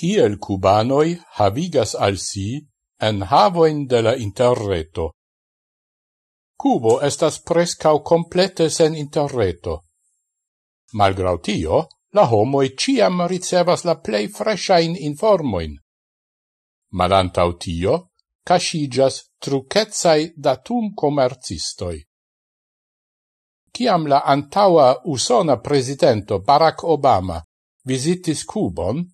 kiel cubanoi havigas al si enhavoin de la interreto. Cubo estas prescau complete sen interreto. Malgrau tio, la homoi ciam ricevas la plei freshain informoin. Malantau tio, casigas trucetsai datum comercistoi. Ciam la antaua usona presidento Barack Obama visitis Cubon,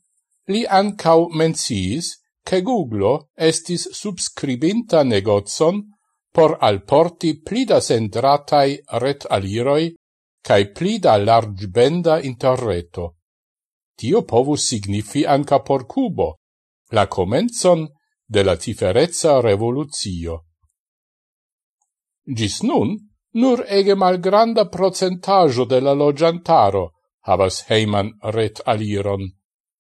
Li ancau menciis, che Google estis subscribinta negozon por alporti plida sendratai ret aliroi cae plida largbenda interreto. Tio povus signifi anca por Cubo, la comenzon de la tiferezza revoluzio. Gis nun, nur ege malgranda procentajo de la logiantaro havas heiman ret aliron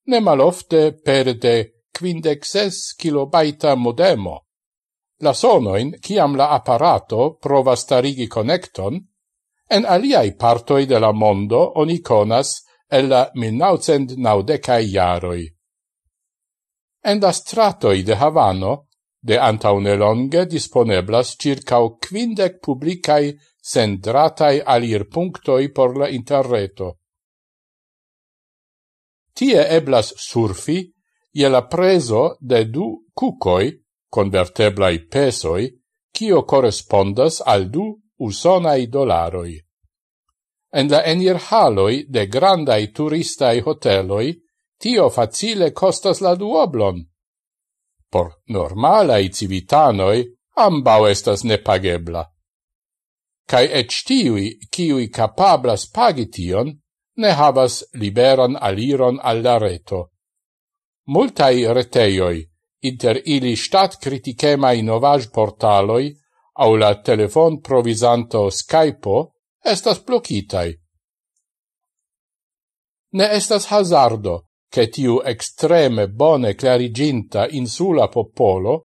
ne malofte per de quindexes kilobaita modemo. La sonoin, ciam la apparato provas starigi connecton, en aliai partoi de la mondo oni conas el la 1990 iaroi. En la stratoi de Havano, de antaune longe disponeblas circau quindec publicai sendratai alirpunctoi por la interreto. Tie eblas surfi je la preso de du cucoi converteblai pesoi, cio correspondas al du usonai dolaroi. En la enirhaloi de grandai turistai hoteloi, tio facile costas la duoblon. Por normalai civitanoi, ambau estas nepagebla. Cai ec tiui, ciui capablas pagi tion, ne havas liberan aliron alla reto. Multai reteioi, inter ili stat criticemai novaj portaloi, au la telefon provisanto Skype'o, estas blokitai. Ne estas hazardo, che tiu extreme bone clariginta insula popolo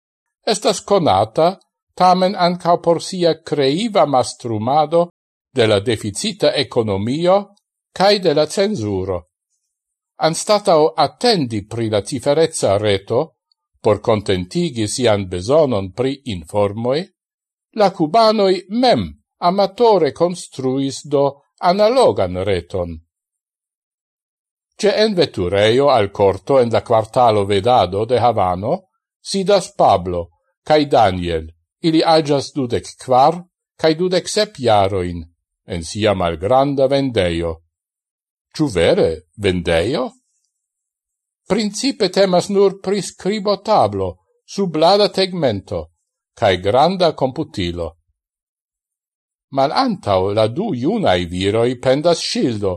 estas conata tamen ancao por sia creiva mastrumado de la deficita economio cae de la censuro. Anstatao attendi pri la tiferezza reto, por contentigi sian besonon pri informoi, la cubanoi mem amatore construis do analogan reton. Ce en vetureio al corto en la quartalo vedado de Havano sidas Pablo, cae Daniel, ili agias dudec quar, cae dudec sep jaroin, en sia malgranda vendeio. Ciu vere vendeio? Principe temas nur prescribo tablo, tablo, sublada tegmento, cae granda computilo. Mal antau la du iunai viroi pendas shildo,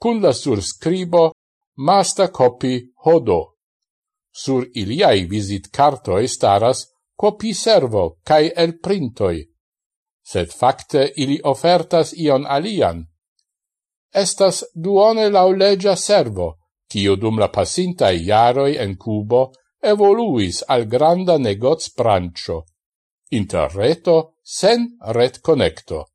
cun la surscribo masta copi hodo. Sur iliai visit cartoi staras copi servo cae el printoi, sed facte ili ofertas ion alian, estas duone laulegia servo, cio dum la pasintai iaroi en Cubo evoluis al granda negoz brancio, interreto sen ret connecto.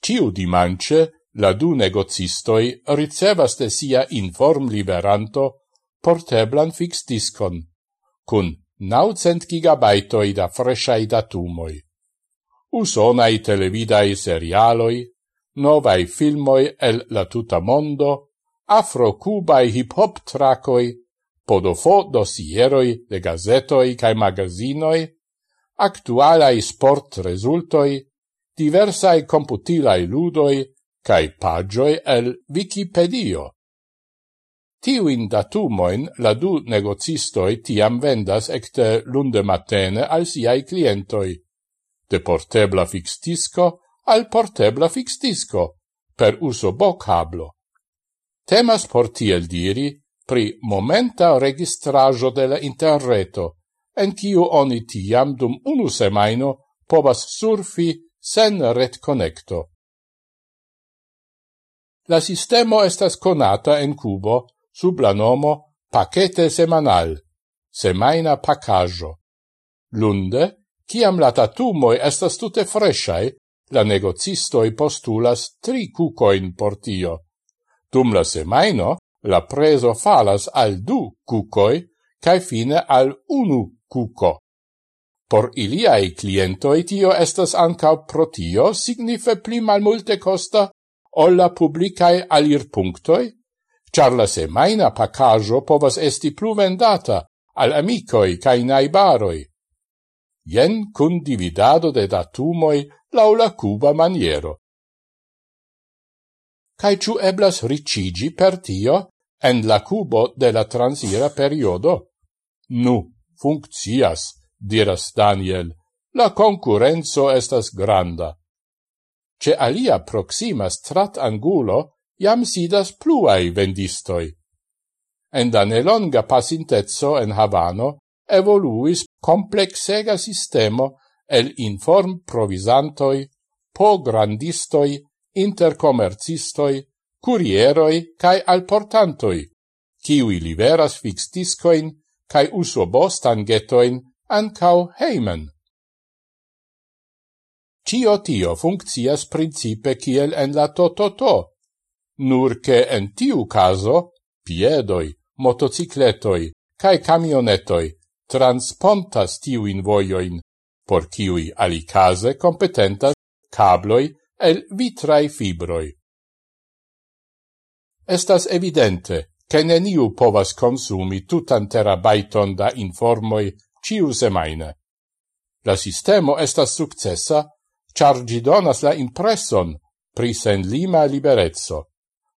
Ciu dimance la du negozistoi ricevas de sia inform liberanto porteblan fix discon, cun 900 gigabaitoi da fresciai datumoi. Usonai televidai serialoi, novai filmoi el la tuta mondo, afro-cubai hip-hop tracoi, podofo dosieroi de gazetoi cae magazinoi, actualai sport resultoi, diversai computilai ludoi cae pagioi el Wikipedio. Tiuin datumoin la du negocistoi tiam vendas ecte lunde matene al siai clientoi. De portebla fixtisco al portebla fix disco, per uso bo cablo. Temas por tiel diri pri momenta registrajo de la interreto, en kiu oni tiam dum unu semaino povas surfi sen ret connecto. La sistemo estas conata en Cubo sub la nomo paquete semanal, semaina pacajo. Lunde, ciam la tatumoi estas tute fresciae, la negocistoi postulas tri cucoin por tio. Dum la semaino, la preso falas al du cucoi, cae fine al unu cuco. Por iliai clientoi tio estas ancao protio signife pli malmulte costa o la publicae alir punctoi, char la semaina pacajo povas esti plu vendata al amicoi cae naibaroi. Jen cun dividado de datumoi laula cuba maniero. Cai ciu eblas ricigi per tio en la cubo de la transira periodo? Nu, funccias, diras Daniel, la concurenzo estas granda. Ce alia proxima strat angulo jam sidas pluai vendistoi. En da nelonga pasintezzo en Havano evoluis complexega sistemo el inform provisantoi, po grandistoi, intercomercistoi, curieroi cae alportantoi, kiui liveras fixtiscoin cae usobostangetoin ancau heimen. Cio tio funccias principe kiel en la tototo, nur che en tiu caso piedoi, motocicletoi cae camionetoi transpontas tiuin voioin por ciui alicase competentas cabloi el vitrai fibroi. Estas evidente che neniu povas consumi tutan terabaiton da informoi ciu semaine. La sistemo estas successa, char gi donas la impresson pri sen lima liberezzo,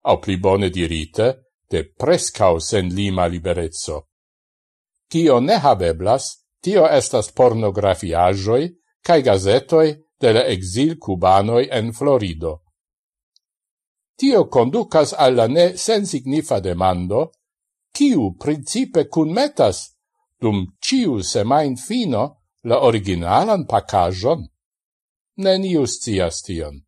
au pli bone dirite, de prescau sen lima liberezzo. Cio ne habeblas, Tio estas pornografiajoi cae gazetoi de la exil cubanoi en Florido. Tio conducas alla ne sensignifa demando, kiu principe cunmetas dum ciu semain fino la originalan pacajon? Nenius cias tion.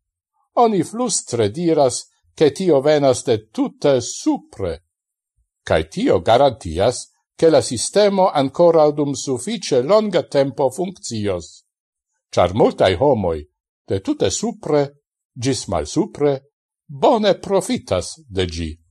Oni flustre diras che tio venas de tutte supre, cae tio garantias che la sistemo ancora dum suffice longa tempo funccios. Char multai homoi, de tutte supre, gis mal supre, bone profitas de gi.